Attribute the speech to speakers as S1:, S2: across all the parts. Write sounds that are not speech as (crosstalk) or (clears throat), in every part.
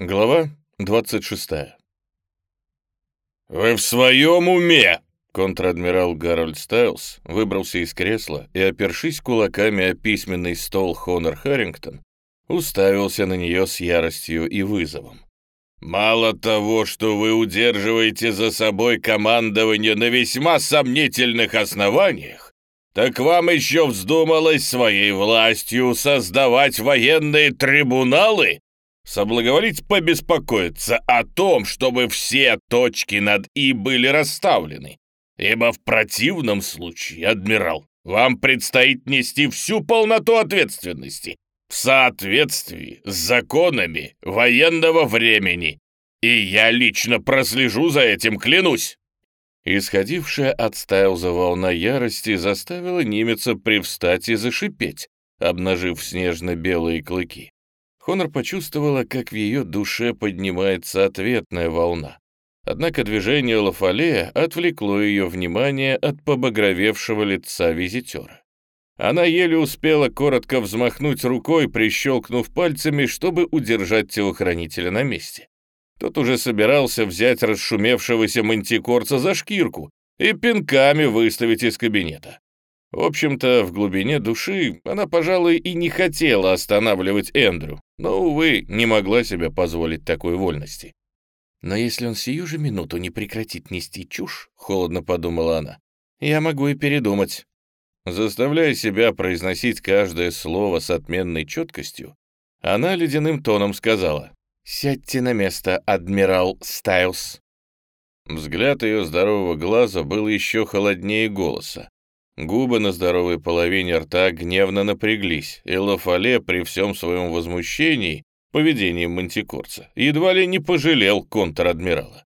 S1: Глава 26.
S2: «Вы в своем уме?»
S1: Контр-адмирал Гарольд Стайлс выбрался из кресла и, опершись кулаками о письменный стол Хонор Харрингтон, уставился на нее с яростью и вызовом.
S2: «Мало того, что вы удерживаете за собой командование на весьма сомнительных основаниях, так вам еще вздумалось своей властью создавать военные трибуналы соблаговолить побеспокоиться о том, чтобы все точки над «и» были расставлены, ибо в противном случае, адмирал, вам предстоит нести всю полноту ответственности в соответствии с законами военного времени, и я лично прослежу за этим, клянусь».
S1: Исходившая от Стайлза волна ярости заставила немеца привстать и зашипеть, обнажив снежно-белые клыки. Хонор почувствовала, как в ее душе поднимается ответная волна. Однако движение Лафалея отвлекло ее внимание от побагровевшего лица визитера. Она еле успела коротко взмахнуть рукой, прищелкнув пальцами, чтобы удержать телохранителя на месте. Тот уже собирался взять расшумевшегося мантикорца за шкирку и пинками выставить из кабинета. В общем-то, в глубине души она, пожалуй, и не хотела останавливать Эндрю, но, увы, не могла себе позволить такой вольности. «Но если он сию же минуту не прекратит нести чушь», — холодно подумала она, — «я могу и передумать». Заставляя себя произносить каждое слово с отменной четкостью, она ледяным тоном сказала «Сядьте на место, адмирал Стайлс». Взгляд ее здорового глаза был еще холоднее голоса. Губы на здоровой половине рта гневно напряглись, и Лафале при всем своем возмущении поведением мантикорца едва ли не пожалел контр-адмирала.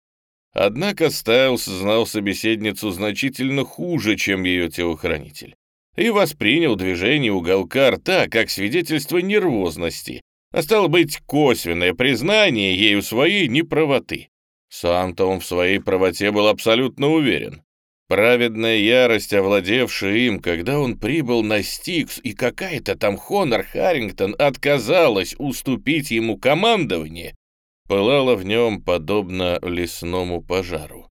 S1: Однако Стайлс знал собеседницу значительно хуже, чем ее телохранитель, и воспринял движение уголка рта как свидетельство нервозности, а стало быть, косвенное признание ею своей неправоты. Сам-то он в своей правоте был абсолютно уверен. Праведная ярость, овладевшая им, когда он прибыл на Стикс, и какая-то там Хонор Харрингтон отказалась уступить ему командование, пылала в нем подобно лесному пожару.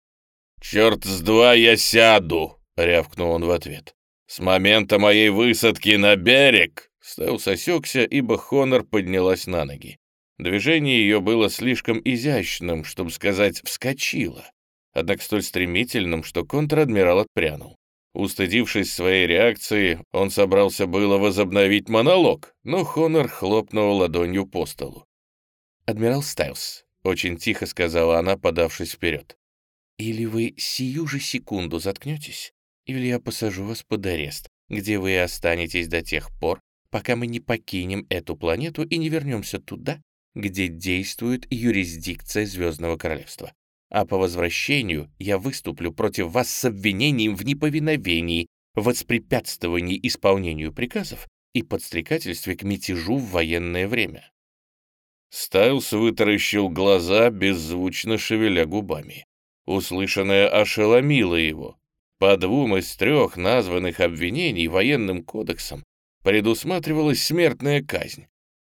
S1: «Черт с два я сяду!» — рявкнул он в ответ. «С момента моей высадки на берег!» Стелс осекся, ибо Хонор поднялась на ноги. Движение ее было слишком изящным, чтобы сказать «вскочила» однако столь стремительным, что контр-адмирал отпрянул. Устыдившись своей реакции, он собрался было возобновить монолог, но Хонор хлопнул ладонью по столу. «Адмирал Стайлс», — очень тихо сказала она, подавшись вперед, «или вы сию же секунду заткнетесь, или я посажу вас под арест, где вы останетесь до тех пор, пока мы не покинем эту планету и не вернемся туда, где действует юрисдикция Звездного Королевства а по возвращению я выступлю против вас с обвинением в неповиновении, воспрепятствовании исполнению приказов и подстрекательстве к мятежу в военное время». Стайлс вытаращил глаза, беззвучно шевеля губами. Услышанное ошеломило его. По двум из трех названных обвинений военным кодексом предусматривалась смертная казнь.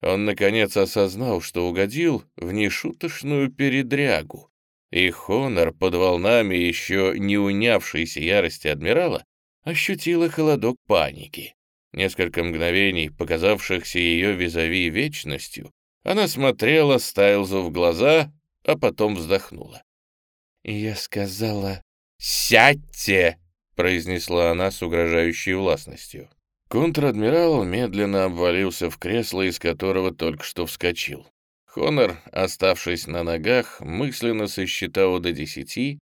S1: Он, наконец, осознал, что угодил в нешуточную передрягу, и Хонор под волнами еще не унявшейся ярости адмирала ощутила холодок паники. Несколько мгновений, показавшихся ее визави вечностью, она смотрела Стайлзу в глаза, а потом вздохнула. «Я сказала, сядьте!» — произнесла она с угрожающей властностью. Контр-адмирал медленно обвалился в кресло, из которого только что вскочил. Хонор, оставшись на ногах, мысленно сосчитал до десяти,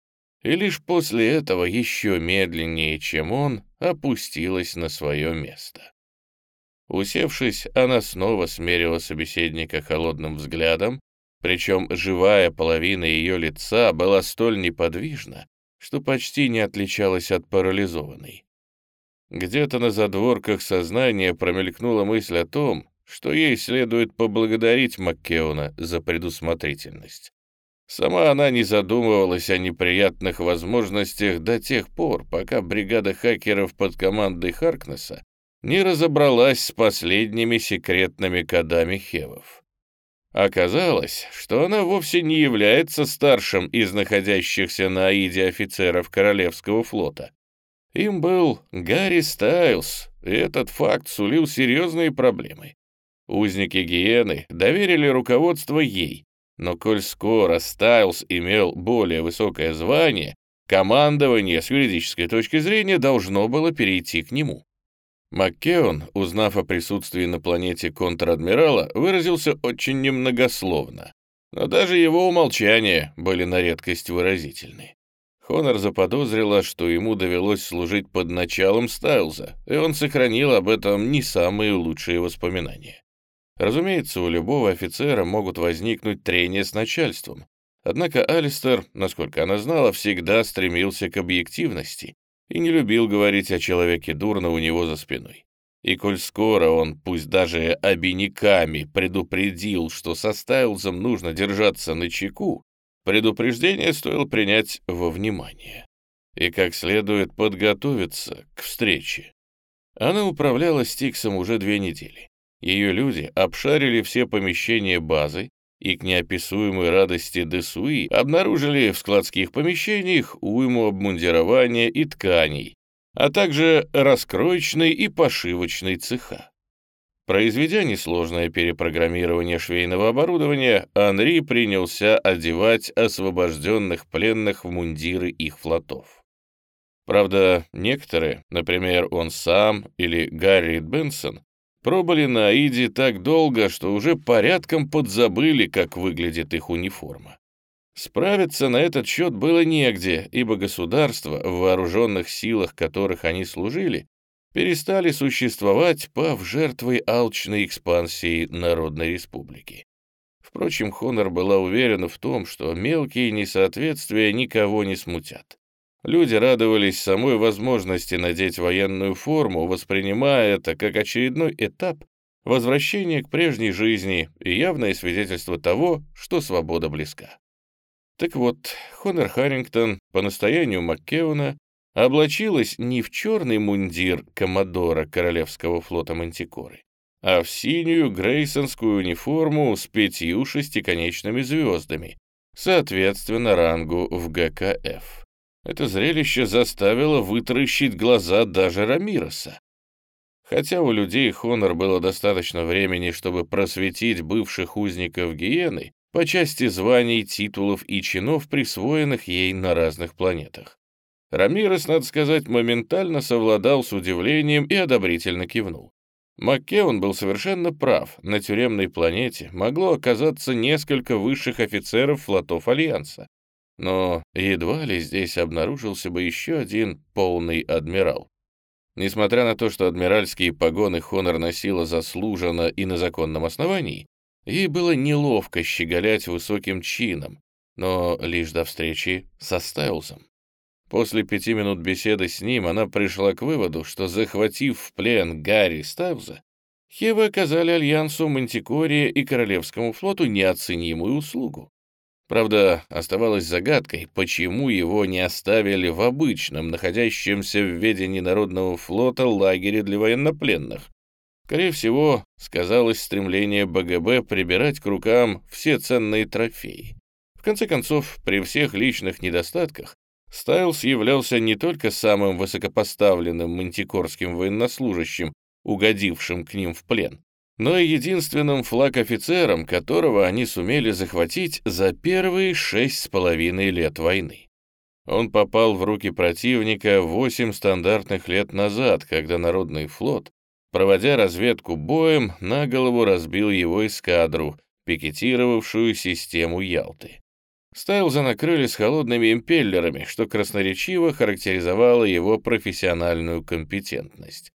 S1: и лишь после этого еще медленнее, чем он, опустилась на свое место. Усевшись, она снова смерила собеседника холодным взглядом, причем живая половина ее лица была столь неподвижна, что почти не отличалась от парализованной. Где-то на задворках сознания промелькнула мысль о том, что ей следует поблагодарить Маккеона за предусмотрительность. Сама она не задумывалась о неприятных возможностях до тех пор, пока бригада хакеров под командой Харкнесса не разобралась с последними секретными кодами Хевов. Оказалось, что она вовсе не является старшим из находящихся на Аиде офицеров Королевского флота. Им был Гарри Стайлс, и этот факт сулил серьезные проблемы. Узники Гиены доверили руководство ей, но коль скоро Стайлс имел более высокое звание, командование с юридической точки зрения должно было перейти к нему. Маккеон, узнав о присутствии на планете контр-адмирала, выразился очень немногословно, но даже его умолчания были на редкость выразительны. Хонор заподозрила, что ему довелось служить под началом Стайлза, и он сохранил об этом не самые лучшие воспоминания. Разумеется, у любого офицера могут возникнуть трения с начальством, однако Алистер, насколько она знала, всегда стремился к объективности и не любил говорить о человеке дурно у него за спиной. И коль скоро он, пусть даже обиняками, предупредил, что со Стайлзом нужно держаться на чеку, предупреждение стоило принять во внимание и как следует подготовиться к встрече. Она управляла Стиксом уже две недели. Ее люди обшарили все помещения базы, и к неописуемой радости Десуи обнаружили в складских помещениях уйму обмундирования и тканей, а также раскроечный и пошивочный цеха. Произведя несложное перепрограммирование швейного оборудования, Анри принялся одевать освобожденных пленных в мундиры их флотов. Правда, некоторые, например, он сам или Гарри Бенсон, Пробыли на Аиде так долго, что уже порядком подзабыли, как выглядит их униформа. Справиться на этот счет было негде, ибо государства, в вооруженных силах которых они служили, перестали существовать, пав жертвой алчной экспансии Народной Республики. Впрочем, Хонор была уверена в том, что мелкие несоответствия никого не смутят. Люди радовались самой возможности надеть военную форму, воспринимая это как очередной этап возвращения к прежней жизни и явное свидетельство того, что свобода близка. Так вот, Хонор Харрингтон по настоянию Маккеуна облачилась не в черный мундир коммодора Королевского флота Мантикоры, а в синюю грейсонскую униформу с пятью шестиконечными звездами, соответственно рангу в ГКФ. Это зрелище заставило вытаращить глаза даже Рамироса. Хотя у людей Хонор было достаточно времени, чтобы просветить бывших узников Гиены по части званий, титулов и чинов, присвоенных ей на разных планетах. Рамирес, надо сказать, моментально совладал с удивлением и одобрительно кивнул. Маккеон был совершенно прав, на тюремной планете могло оказаться несколько высших офицеров флотов Альянса. Но едва ли здесь обнаружился бы еще один полный адмирал. Несмотря на то, что адмиральские погоны Хонор носила заслуженно и на законном основании, ей было неловко щеголять высоким чином, но лишь до встречи со Стайлзом. После пяти минут беседы с ним она пришла к выводу, что, захватив в плен Гарри Стайлза, Хевы оказали Альянсу Мантикория и Королевскому флоту неоценимую услугу. Правда, оставалось загадкой, почему его не оставили в обычном, находящемся в ведении Народного флота лагере для военнопленных. Скорее всего, сказалось стремление БГБ прибирать к рукам все ценные трофеи. В конце концов, при всех личных недостатках, Стайлс являлся не только самым высокопоставленным мантикорским военнослужащим, угодившим к ним в плен, но и единственным флаг-офицером, которого они сумели захватить за первые шесть с половиной лет войны. Он попал в руки противника восемь стандартных лет назад, когда Народный флот, проводя разведку боем, на голову разбил его эскадру, пикетировавшую систему Ялты. Стайлза накрыли с холодными импеллерами, что красноречиво характеризовало его профессиональную компетентность.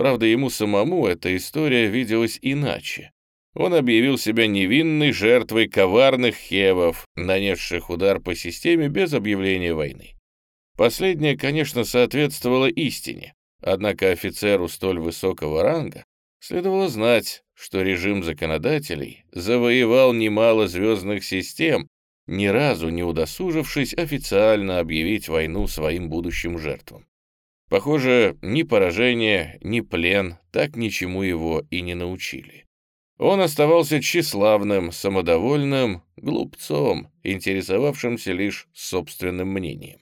S1: Правда, ему самому эта история виделась иначе. Он объявил себя невинной жертвой коварных хевов, нанесших удар по системе без объявления войны. Последнее, конечно, соответствовало истине, однако офицеру столь высокого ранга следовало знать, что режим законодателей завоевал немало звездных систем, ни разу не удосужившись официально объявить войну своим будущим жертвам. Похоже, ни поражение, ни плен так ничему его и не научили. Он оставался тщеславным, самодовольным, глупцом, интересовавшимся лишь собственным мнением.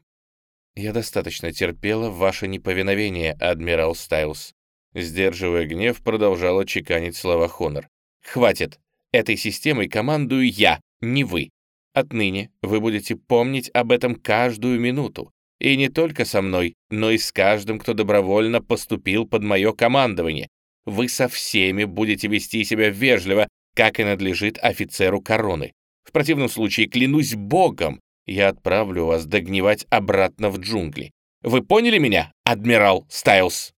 S1: «Я достаточно терпела ваше неповиновение, адмирал Стайлс», Сдерживая гнев, продолжала чеканить слова Хонор. «Хватит! Этой системой командую я, не вы. Отныне вы будете помнить об этом каждую минуту. И не только со мной, но и с каждым, кто добровольно поступил под мое командование. Вы со всеми будете вести себя вежливо, как и надлежит офицеру короны. В противном случае, клянусь богом, я отправлю вас догнивать обратно в джунгли. Вы поняли меня, адмирал Стайлс?»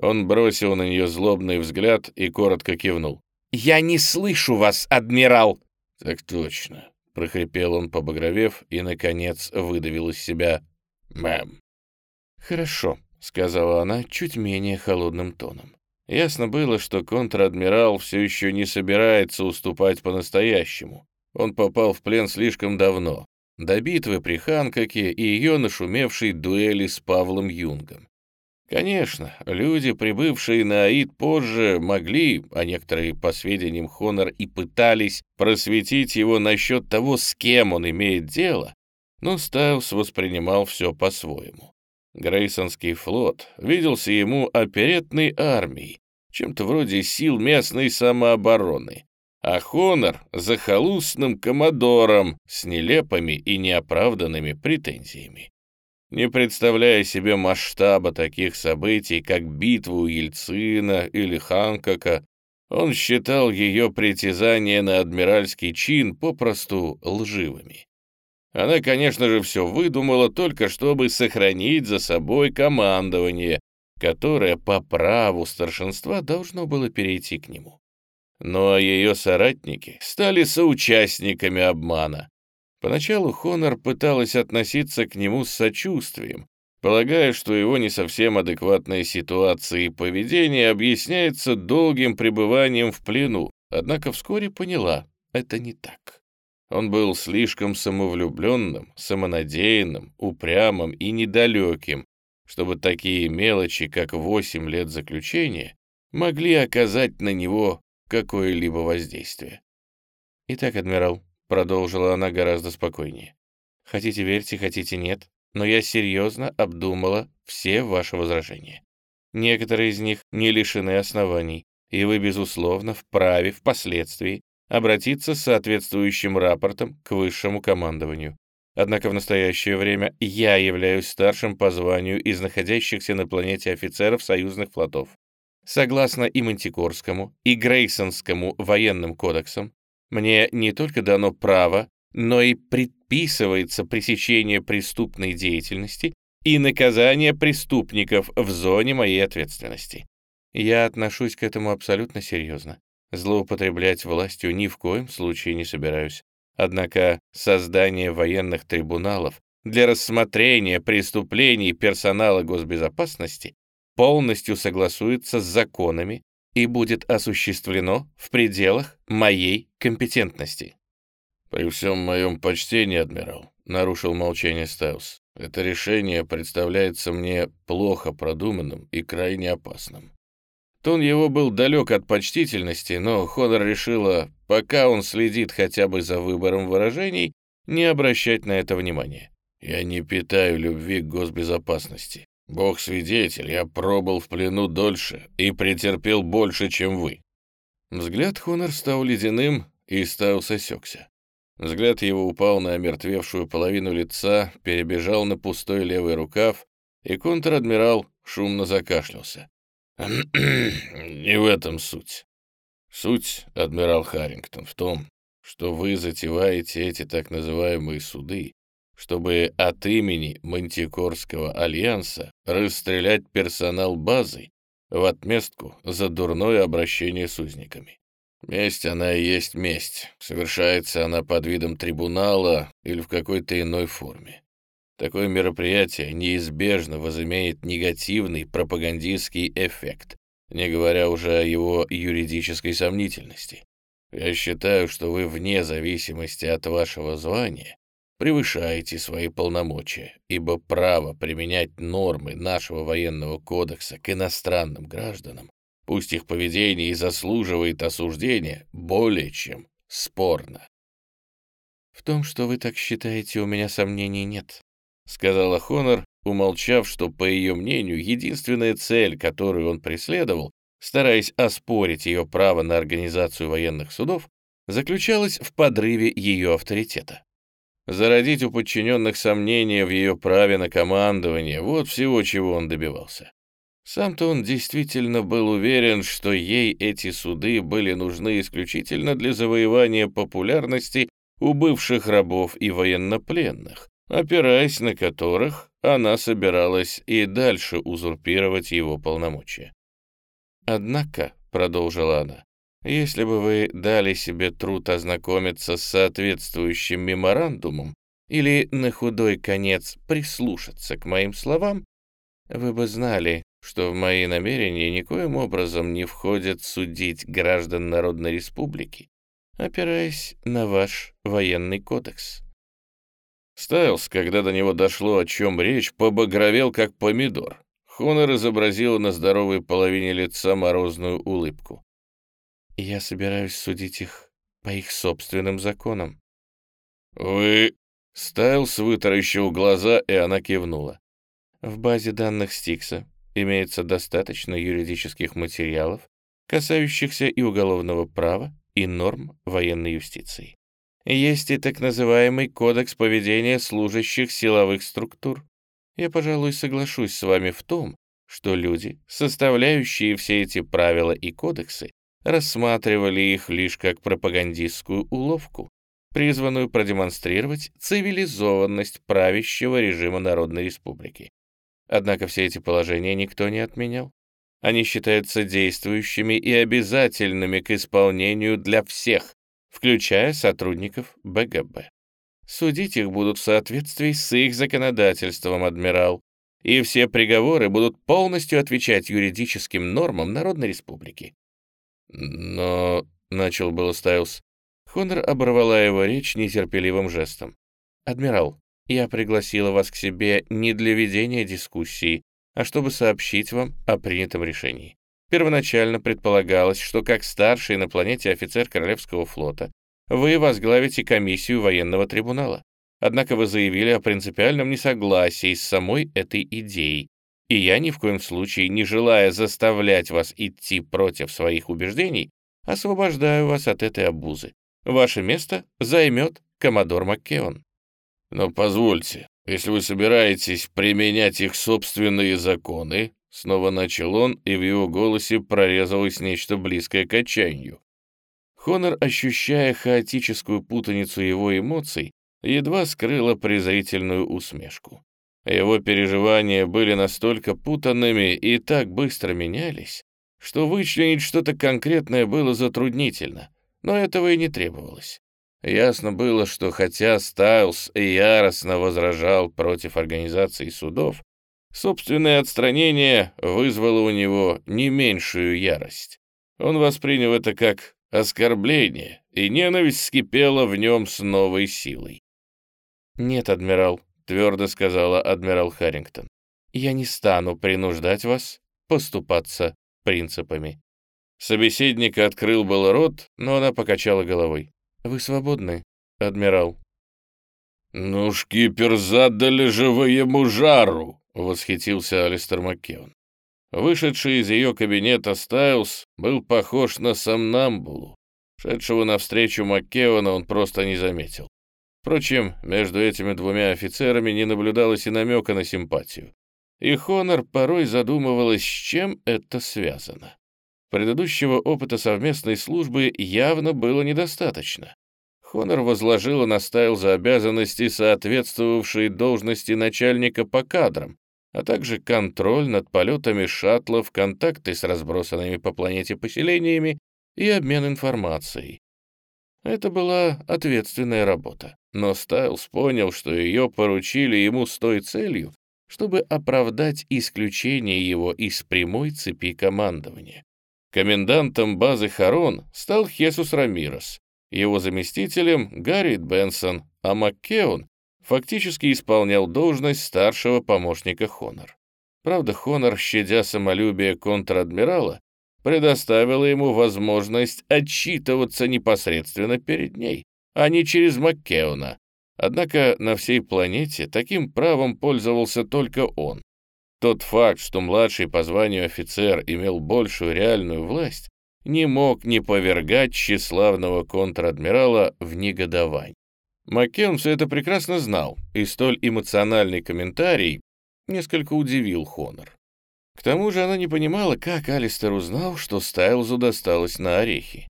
S1: Он бросил на нее злобный взгляд и коротко кивнул. «Я не слышу вас, адмирал!»
S2: «Так точно», — прохрипел он, побагровев, и, наконец, выдавил из себя «Мэм».
S1: «Хорошо», — сказала она чуть менее холодным тоном. Ясно было, что контр-адмирал все еще не собирается уступать по-настоящему. Он попал в плен слишком давно, до битвы при Ханкоке и ее нашумевшей дуэли с Павлом Юнгом. Конечно, люди, прибывшие на Аид позже, могли, а некоторые, по сведениям Хонор, и пытались просветить его насчет того, с кем он имеет дело, но Стайлс воспринимал все по-своему. Грейсонский флот виделся ему оперетной армией, чем-то вроде сил местной самообороны, а Хонор — захолустным коммодором с нелепыми и неоправданными претензиями. Не представляя себе масштаба таких событий, как битва у Ельцина или Ханкока, он считал ее притязания на адмиральский чин попросту лживыми. Она, конечно же, все выдумала только чтобы сохранить за собой командование, которое по праву старшинства должно было перейти к нему. Но ее соратники стали соучастниками обмана, Поначалу Хонор пыталась относиться к нему с сочувствием, полагая, что его не совсем адекватная ситуация и поведение объясняется долгим пребыванием в плену, однако вскоре поняла, это не так. Он был слишком самовлюбленным, самонадеянным, упрямым и недалеким, чтобы такие мелочи, как восемь лет заключения, могли оказать на него какое-либо воздействие. Итак, адмирал, Продолжила она гораздо спокойнее. Хотите верьте, хотите нет, но я серьезно обдумала все ваши возражения. Некоторые из них не лишены оснований, и вы, безусловно, вправе впоследствии обратиться с соответствующим рапортом к высшему командованию. Однако в настоящее время я являюсь старшим по званию из находящихся на планете офицеров союзных флотов. Согласно и Мантикорскому, и Грейсонскому военным кодексам, мне не только дано право, но и предписывается пресечение преступной деятельности и наказание преступников в зоне моей ответственности. Я отношусь к этому абсолютно серьезно. Злоупотреблять властью ни в коем случае не собираюсь. Однако создание военных трибуналов для рассмотрения преступлений персонала госбезопасности полностью согласуется с законами и будет осуществлено в пределах моей компетентности.
S2: «При всем моем почтении, адмирал», — нарушил молчание Стаус, «это решение представляется мне плохо продуманным и крайне опасным». Тон его был далек от почтительности, но Ходор решила, пока он следит хотя бы за выбором выражений, не обращать на это внимания. «Я не питаю любви к госбезопасности. Бог свидетель, я пробыл в плену дольше и претерпел больше, чем вы».
S1: Взгляд Хонор стал ледяным, и стал осекся. Взгляд его упал на омертвевшую половину лица, перебежал на пустой левый рукав, и контр-адмирал шумно закашлялся. (clears throat)
S2: «Не в этом суть. Суть, адмирал Харрингтон, в том, что вы затеваете эти так называемые суды, чтобы от имени Мантикорского альянса расстрелять персонал базы в отместку за дурное обращение с узниками. Месть она и есть месть. Совершается она под видом трибунала или в какой-то иной форме. Такое мероприятие неизбежно возымеет негативный пропагандистский эффект, не говоря уже о его юридической сомнительности. Я считаю, что вы вне зависимости от вашего звания превышаете свои полномочия, ибо право применять нормы нашего военного кодекса к иностранным гражданам пусть их поведение и заслуживает осуждения, более чем спорно.
S1: «В том, что вы так считаете, у меня сомнений нет», — сказала Хонор, умолчав, что, по ее мнению, единственная цель, которую он преследовал, стараясь оспорить ее право на организацию военных судов, заключалась в подрыве ее авторитета. Зародить у подчиненных сомнения в ее праве на командование — вот всего, чего он добивался. Сам-то он действительно был уверен, что ей эти суды были нужны исключительно для завоевания популярности у бывших рабов и военнопленных, опираясь на которых она собиралась и дальше узурпировать его полномочия. «Однако», — продолжила она, если бы вы дали себе труд ознакомиться с соответствующим меморандумом или на худой конец прислушаться к моим словам, вы бы знали, что в мои намерения никоим образом не входит судить граждан Народной Республики, опираясь на ваш военный кодекс.
S2: Стайлс, когда до него дошло, о чем речь, побагровел, как помидор. Хонор изобразил на здоровой половине лица морозную улыбку.
S1: Я собираюсь судить их по их собственным законам.
S2: Вы... Стайлс вытаращил глаза, и она кивнула.
S1: В базе данных Стикса имеется достаточно юридических материалов, касающихся и уголовного права, и норм военной юстиции. Есть и так называемый кодекс поведения служащих силовых структур. Я, пожалуй, соглашусь с вами в том, что люди, составляющие все эти правила и кодексы, рассматривали их лишь как пропагандистскую уловку, призванную продемонстрировать цивилизованность правящего режима Народной Республики. Однако все эти положения никто не отменял. Они считаются действующими и обязательными к исполнению для всех, включая сотрудников БГБ. Судить их будут в соответствии с их законодательством, адмирал, и все приговоры будут полностью отвечать юридическим нормам Народной Республики.
S2: «Но...» — начал было Стайлс.
S1: Хонор оборвала его речь нетерпеливым жестом. «Адмирал, я пригласила вас к себе не для ведения дискуссии, а чтобы сообщить вам о принятом решении. Первоначально предполагалось, что как старший на планете офицер Королевского флота вы возглавите комиссию военного трибунала. Однако вы заявили о принципиальном несогласии с самой этой идеей, и я ни в коем случае, не желая заставлять вас идти против своих убеждений, освобождаю вас от этой обузы. Ваше место займет коммодор Маккеон.
S2: Но позвольте, если вы собираетесь применять их собственные законы, снова начал он, и в его голосе прорезалось нечто близкое к отчаянию.
S1: Хонор, ощущая хаотическую путаницу его эмоций, едва скрыла презрительную усмешку. Его переживания были настолько путанными и так быстро менялись, что вычленить что-то конкретное было затруднительно, но этого и не требовалось. Ясно было, что хотя Стайлс яростно возражал против организации судов, собственное отстранение вызвало у него не меньшую ярость. Он воспринял это как оскорбление, и ненависть скипела в нем с новой силой. «Нет, адмирал, твердо сказала адмирал Харрингтон. «Я не стану принуждать вас поступаться принципами». Собеседник открыл был рот, но она покачала головой. «Вы свободны, адмирал».
S2: «Ну, шкипер, задали же вы ему жару!» — восхитился Алистер Маккеон. Вышедший из ее кабинета Стайлс был похож на сомнамбулу. Шедшего навстречу Маккеона он просто не заметил. Впрочем, между этими двумя офицерами не наблюдалось и намека на симпатию. И Хонор порой задумывалась, с чем это связано. Предыдущего опыта совместной службы явно было недостаточно. Хонор возложила на за обязанности, соответствовавшие должности начальника по кадрам, а также контроль над полетами шаттлов, контакты с разбросанными по планете поселениями и обмен информацией. Это была ответственная работа. Но Стайлс понял, что ее поручили ему с той целью, чтобы оправдать исключение его из прямой цепи командования. Комендантом базы Харон стал Хесус Рамирос, его заместителем — Гаррит Бенсон, а Маккеон фактически исполнял должность старшего помощника Хонор. Правда, Хонор, щадя самолюбие контр-адмирала,
S1: предоставила ему возможность отчитываться непосредственно перед ней, а не через Маккеона. Однако на всей планете таким правом пользовался только он. Тот факт, что младший по званию офицер имел большую реальную власть, не мог не повергать тщеславного контр-адмирала в негодование. Маккеон все это прекрасно знал, и столь эмоциональный комментарий несколько удивил Хонор. К тому же она не понимала, как Алистер узнал, что Стайлзу досталось на орехи.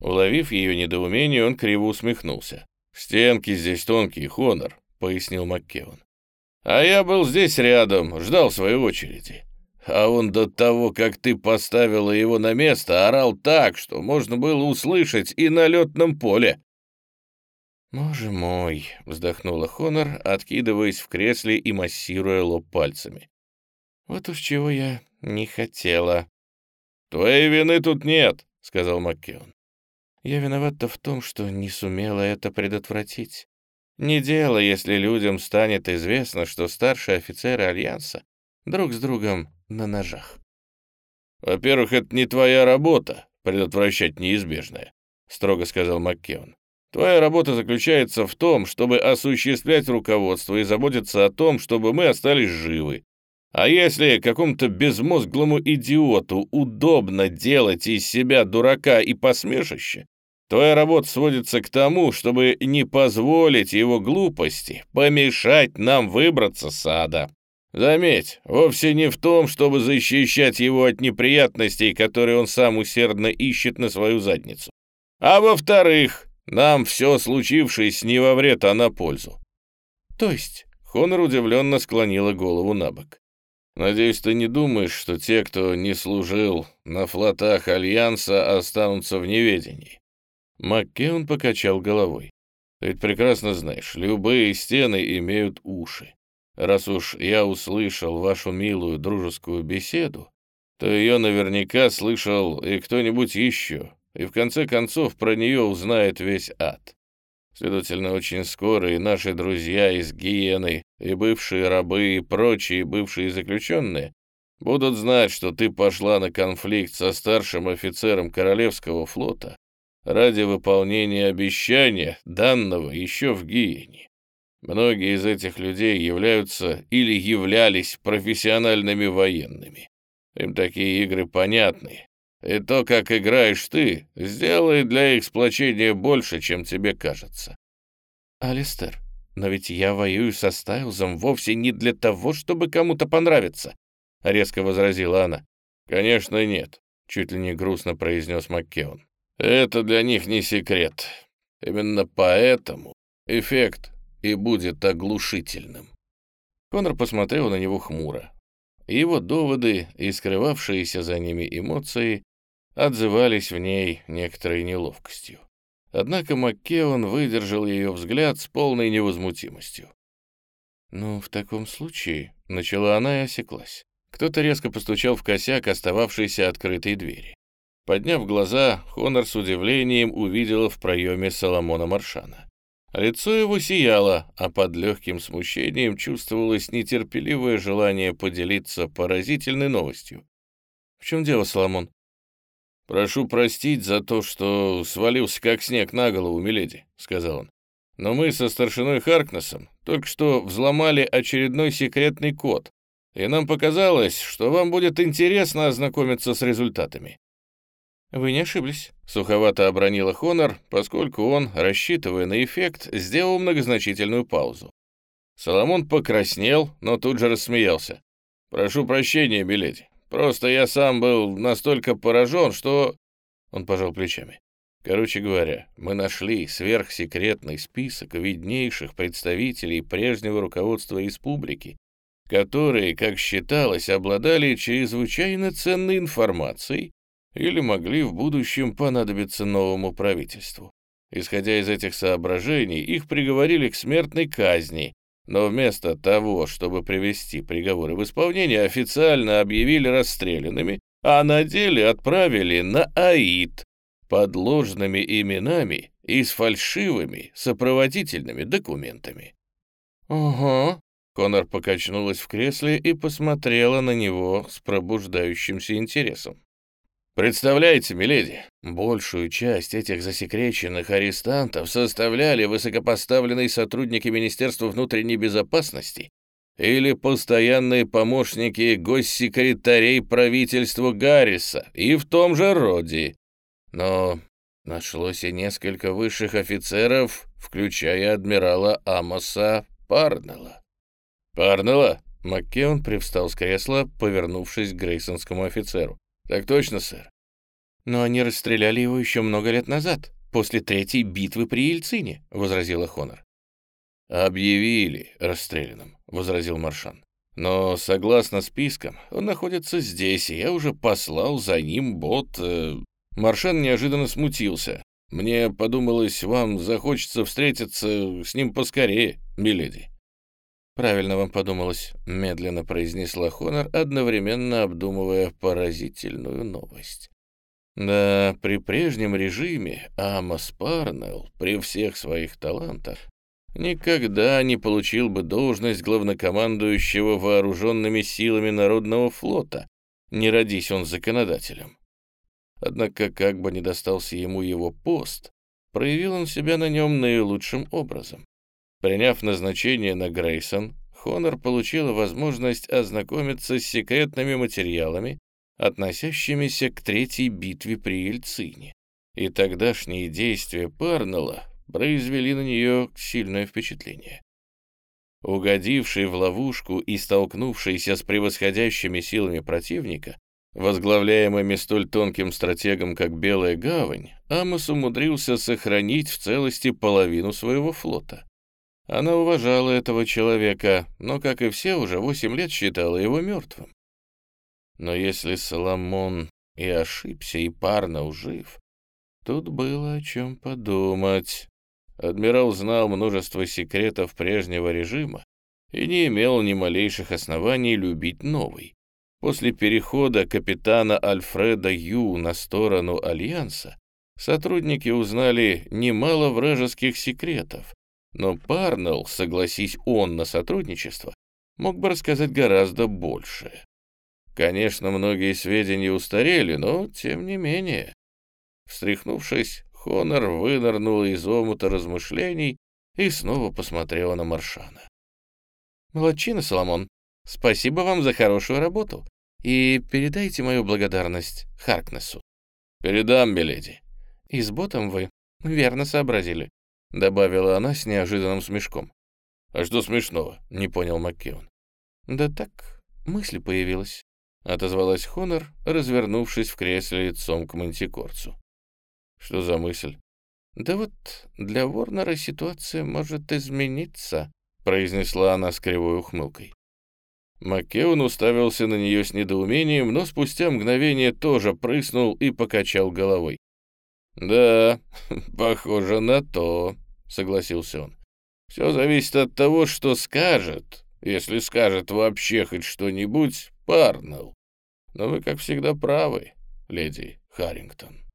S1: Уловив ее недоумение, он криво усмехнулся. «Стенки здесь тонкие, Хонор», — пояснил Маккеон. А я был здесь рядом, ждал своей очереди. А он до того, как ты поставила его на место, орал так, что можно было услышать и на летном поле. «Боже мой!» — вздохнула Хонор, откидываясь в кресле и массируя лоб пальцами. «Вот уж чего я не хотела». «Твоей вины тут нет», — сказал Маккеон. «Я виновата в том, что не сумела это предотвратить. Не дело, если людям станет известно, что старшие офицеры Альянса друг с другом на ножах. «Во-первых, это не твоя работа, предотвращать неизбежное», — строго сказал Маккеон. «Твоя работа заключается в том, чтобы осуществлять руководство и заботиться о том, чтобы мы остались живы. А если какому-то безмозглому идиоту удобно делать из себя дурака и посмешище, Твоя работа сводится к тому, чтобы не позволить его глупости помешать нам выбраться с ада. Заметь, вовсе не в том, чтобы защищать его от неприятностей, которые он сам усердно ищет на свою задницу. А во-вторых, нам все случившееся не во вред, а на пользу. То есть, Хонор удивленно склонила голову на бок. Надеюсь, ты не думаешь, что те, кто не служил на флотах Альянса, останутся в неведении. Маккеон покачал головой. «Ты ведь прекрасно знаешь, любые стены имеют уши. Раз уж я услышал вашу милую дружескую беседу, то ее наверняка слышал и кто-нибудь еще, и в конце концов про нее узнает весь ад. Следовательно, очень скоро и наши друзья из Гиены, и бывшие рабы, и прочие бывшие заключенные будут знать, что ты пошла на конфликт со старшим офицером Королевского флота ради выполнения обещания, данного еще в Гиене. Многие из этих людей являются или являлись профессиональными военными. Им такие игры понятны. И то, как играешь ты, сделает для их сплочения больше, чем тебе кажется. Алистер, но ведь я воюю со Стайлзом вовсе не для того, чтобы кому-то понравиться, — резко возразила она. Конечно, нет, — чуть ли не грустно произнес Маккеон. Это для них не секрет. Именно поэтому эффект и будет оглушительным. Конор посмотрел на него хмуро. Его доводы и скрывавшиеся за ними эмоции отзывались в ней некоторой неловкостью. Однако Маккеон выдержал ее взгляд с полной невозмутимостью. «Ну, в таком случае...» — начала она и осеклась. Кто-то резко постучал в косяк остававшейся открытой двери. Подняв глаза, Хонор с удивлением увидела в проеме Соломона Маршана. Лицо его сияло, а под легким смущением чувствовалось нетерпеливое желание поделиться поразительной новостью. «В чем дело, Соломон?» «Прошу простить за то, что свалился как снег на голову, миледи», — сказал он. «Но мы со старшиной Харкнесом только что взломали очередной секретный код, и нам показалось, что вам будет интересно ознакомиться с результатами. «Вы не ошиблись», — суховато обронила Хонор, поскольку он, рассчитывая на эффект, сделал многозначительную паузу. Соломон покраснел, но тут же рассмеялся. «Прошу прощения, Беледи. Просто я сам был настолько поражен, что...» Он пожал плечами. Короче говоря, мы нашли сверхсекретный список виднейших представителей прежнего руководства республики, которые, как считалось, обладали чрезвычайно ценной информацией или могли в будущем понадобиться новому правительству. Исходя из этих соображений, их приговорили к смертной казни, но вместо того, чтобы привести приговоры в исполнение, официально объявили расстрелянными, а на деле отправили на Аид под ложными именами и с фальшивыми сопроводительными документами. «Ого», — Конор покачнулась в кресле и посмотрела на него с пробуждающимся интересом. Представляете, миледи, большую часть этих засекреченных арестантов составляли высокопоставленные сотрудники Министерства внутренней безопасности или постоянные помощники госсекретарей правительства Гарриса и в том же роде. Но нашлось и несколько высших офицеров, включая адмирала Амоса Парнелла. «Парнелла?» — Маккеон привстал с кресла, повернувшись к грейсонскому офицеру. «Так точно, сэр». «Но они расстреляли его еще много лет назад, после третьей битвы при Ельцине», — возразила Хонор. «Объявили расстрелянным», — возразил Маршан. «Но, согласно спискам, он находится здесь, и я уже послал за ним бот...» э... Маршан неожиданно смутился. «Мне подумалось, вам захочется встретиться с ним поскорее, миледи». «Правильно вам подумалось», — медленно произнесла Хонор, одновременно обдумывая поразительную новость. Да, при прежнем режиме Амос Парнелл, при всех своих талантах, никогда не получил бы должность главнокомандующего вооруженными силами Народного флота, не родись он законодателем. Однако, как бы ни достался ему его пост, проявил он себя на нем наилучшим образом. Приняв назначение на Грейсон, Хонор получила возможность ознакомиться с секретными материалами, относящимися к третьей битве при Ельцине. И тогдашние действия Парнелла произвели на нее сильное впечатление. Угодивший в ловушку и столкнувшийся с превосходящими силами противника, возглавляемыми столь тонким стратегом, как Белая Гавань, Амос умудрился сохранить в целости половину своего флота. Она уважала этого человека, но, как и все, уже восемь лет считала его мертвым. Но если Соломон и ошибся, и парно жив, тут было о чем подумать. Адмирал знал множество секретов прежнего режима и не имел ни малейших оснований любить новый. После перехода капитана Альфреда Ю на сторону Альянса сотрудники узнали немало вражеских секретов, но Парнелл, согласись он на сотрудничество, мог бы рассказать гораздо больше. Конечно, многие сведения устарели, но тем не менее. Встряхнувшись, Хонор вынырнула из омута размышлений и снова посмотрела на Маршана. «Молодчина, Соломон. Спасибо вам за хорошую работу. И передайте мою благодарность Харкнесу». «Передам, миледи». «И с ботом вы верно сообразили. — добавила она с неожиданным смешком. «А что смешного?» — не понял Маккеон. «Да так, мысль появилась», — отозвалась Хонор, развернувшись в кресле лицом к мантикорцу. «Что за мысль?» «Да вот для Ворнера ситуация может измениться», — произнесла она с кривой ухмылкой. Маккеон уставился на нее с недоумением, но спустя мгновение тоже прыснул и покачал головой. «Да, (laughs) похоже на то», — согласился он. «Все зависит от того, что скажет, если скажет вообще хоть что-нибудь, Парнелл. Но вы, как всегда, правы, леди Харрингтон».